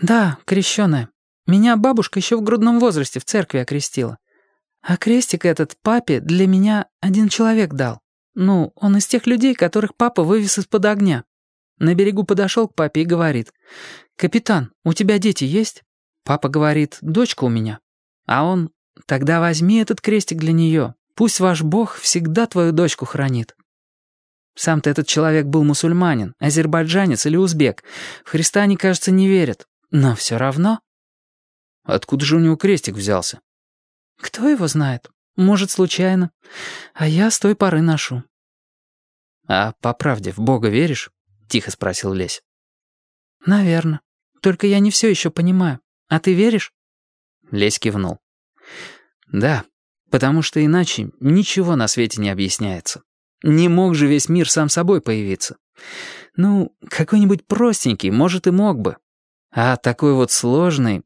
«Да, крещеная. Меня бабушка еще в грудном возрасте в церкви окрестила. А крестик этот папе для меня один человек дал. Ну, он из тех людей, которых папа вывез из-под огня. На берегу подошел к папе и говорит, «Капитан, у тебя дети есть?» Папа говорит, «Дочка у меня». А он, «Тогда возьми этот крестик для нее. Пусть ваш Бог всегда твою дочку хранит». Сам-то этот человек был мусульманин, азербайджанец или узбек. В Христа они, кажется, не верят. Но все равно... Откуда же у него крестик взялся? Кто его знает? Может, случайно. А я с той поры ношу. А по правде в Бога веришь? Тихо спросил Лесь. Наверно. Только я не все еще понимаю. А ты веришь? Лесь кивнул. Да, потому что иначе ничего на свете не объясняется. Не мог же весь мир сам собой появиться. Ну, какой-нибудь простенький, может, и мог бы. А такой вот сложный...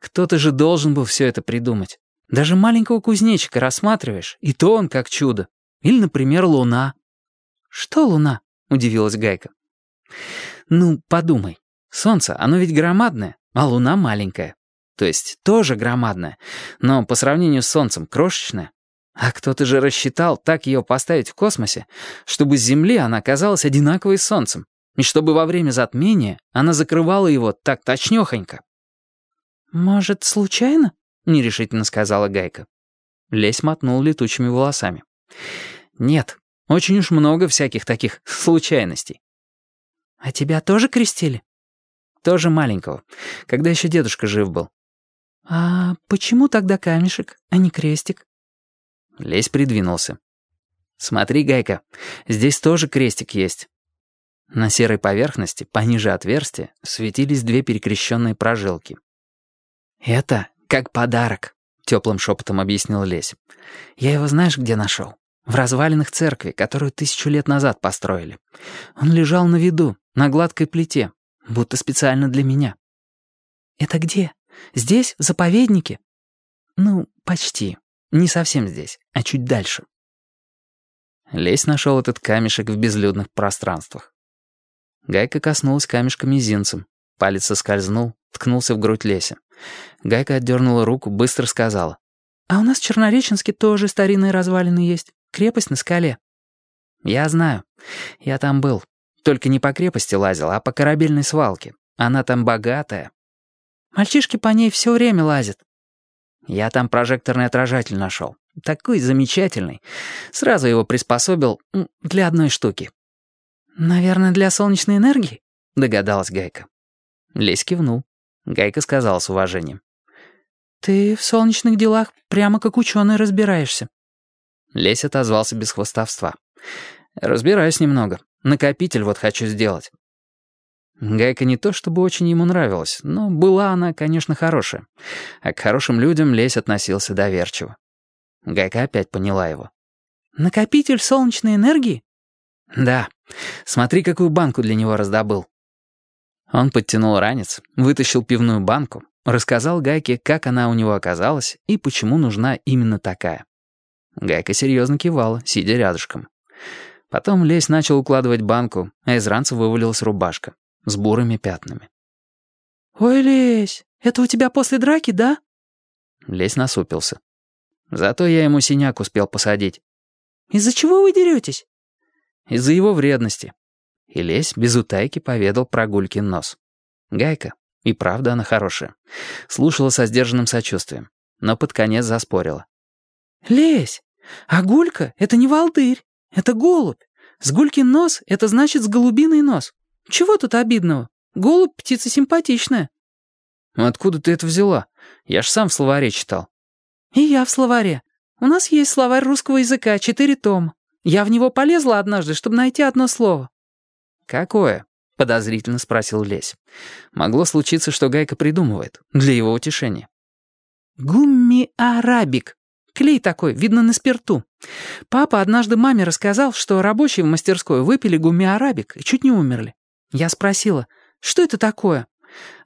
Кто-то же должен был все это придумать. Даже маленького кузнечика рассматриваешь, и то он как чудо. Или, например, луна. «Что луна?» — удивилась Гайка. «Ну, подумай. Солнце, оно ведь громадное, а луна маленькая. То есть тоже громадная, но по сравнению с Солнцем крошечная. А кто-то же рассчитал так ее поставить в космосе, чтобы с Земли она казалась одинаковой с Солнцем, и чтобы во время затмения она закрывала его так точнёхонько. «Может, случайно?» — нерешительно сказала Гайка. Лесь мотнул летучими волосами. «Нет, очень уж много всяких таких случайностей». «А тебя тоже крестили?» «Тоже маленького, когда еще дедушка жив был». «А почему тогда камешек, а не крестик?» Лесь придвинулся. «Смотри, Гайка, здесь тоже крестик есть. На серой поверхности, пониже отверстия, светились две перекрещенные прожилки. «Это как подарок», — теплым шепотом объяснил Лесь. «Я его знаешь, где нашел? В развалинах церкви, которую тысячу лет назад построили. Он лежал на виду, на гладкой плите, будто специально для меня». «Это где? Здесь, в заповеднике?» «Ну, почти. Не совсем здесь, а чуть дальше». Лесь нашел этот камешек в безлюдных пространствах. Гайка коснулась камешка мизинцем. Палец соскользнул, ткнулся в грудь Леся. Гайка отдернула руку, быстро сказала. «А у нас в Чернореченске тоже старинные развалины есть. Крепость на скале». «Я знаю. Я там был. Только не по крепости лазил, а по корабельной свалке. Она там богатая». «Мальчишки по ней все время лазят». «Я там прожекторный отражатель нашел. Такой замечательный. Сразу его приспособил для одной штуки. «Наверное, для солнечной энергии?» — догадалась Гайка. Лесь кивнул. Гайка сказала с уважением. «Ты в солнечных делах прямо как ученый разбираешься». Лесь отозвался без хвостовства. «Разбираюсь немного. Накопитель вот хочу сделать». Гайка не то чтобы очень ему нравилась, но была она, конечно, хорошая. А к хорошим людям Лесь относился доверчиво. Гайка опять поняла его. «Накопитель солнечной энергии?» «Да. Смотри, какую банку для него раздобыл». Он подтянул ранец, вытащил пивную банку, рассказал Гайке, как она у него оказалась и почему нужна именно такая. Гайка серьезно кивала, сидя рядышком. Потом Лесь начал укладывать банку, а из ранца вывалилась рубашка с бурыми пятнами. «Ой, Лесь, это у тебя после драки, да?» Лесь насупился. Зато я ему синяк успел посадить. «Из-за чего вы деретесь?» Из-за его вредности. И Лесь без утайки поведал про Гулькин нос. Гайка, и правда она хорошая, слушала со сдержанным сочувствием, но под конец заспорила. «Лесь, а Гулька — это не волдырь, это голубь. С Гулькин нос — это значит с голубиный нос. Чего тут обидного? Голубь — птица симпатичная». «Откуда ты это взяла? Я ж сам в словаре читал». «И я в словаре. У нас есть словарь русского языка, четыре тома. Я в него полезла однажды, чтобы найти одно слово». «Какое?» — подозрительно спросил Лесь. Могло случиться, что Гайка придумывает. Для его утешения. «Гумми-арабик. Клей такой, видно на спирту. Папа однажды маме рассказал, что рабочие в мастерской выпили гумми-арабик и чуть не умерли. Я спросила, что это такое?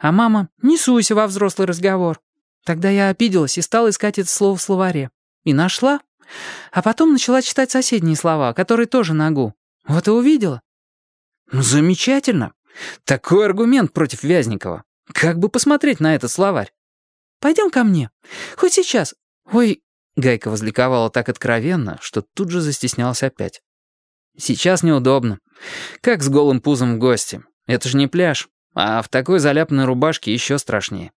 А мама, не суйся во взрослый разговор. Тогда я обиделась и стала искать это слово в словаре. И нашла. А потом начала читать соседние слова, которые тоже нагу. Вот и увидела. Ну, замечательно. Такой аргумент против Вязникова. Как бы посмотреть на этот словарь? Пойдем ко мне. Хоть сейчас. Ой, Гайка возликовала так откровенно, что тут же застеснялась опять. «Сейчас неудобно. Как с голым пузом в гости. Это же не пляж. А в такой заляпанной рубашке еще страшнее».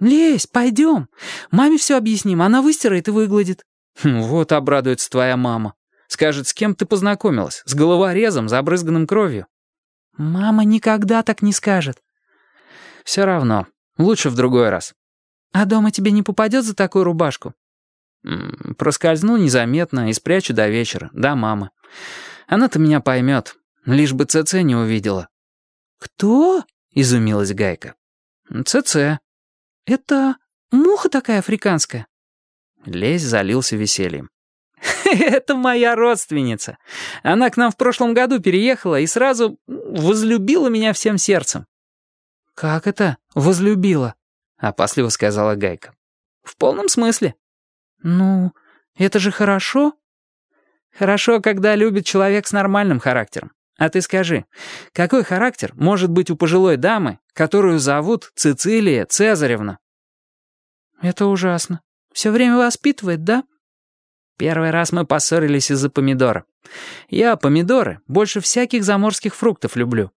«Лезь, пойдем. Маме все объясним, она выстирает и выгладит». Хм, «Вот обрадуется твоя мама. Скажет, с кем ты познакомилась? С головорезом, забрызганным кровью?» «Мама никогда так не скажет». «Все равно. Лучше в другой раз». «А дома тебе не попадет за такую рубашку?» Проскользну незаметно и спрячу до вечера, до мамы. Она-то меня поймет, лишь бы ЦЦ не увидела». «Кто?» — изумилась Гайка. «ЦЦ. Это муха такая африканская?» Лесь залился весельем. «Это моя родственница. Она к нам в прошлом году переехала и сразу возлюбила меня всем сердцем». «Как это возлюбила?» — опасливо сказала Гайка. «В полном смысле. «Ну, это же хорошо?» «Хорошо, когда любит человек с нормальным характером. А ты скажи, какой характер может быть у пожилой дамы, которую зовут Цицилия Цезаревна?» «Это ужасно. Все время воспитывает, да?» Первый раз мы поссорились из-за помидора. Я помидоры больше всяких заморских фруктов люблю.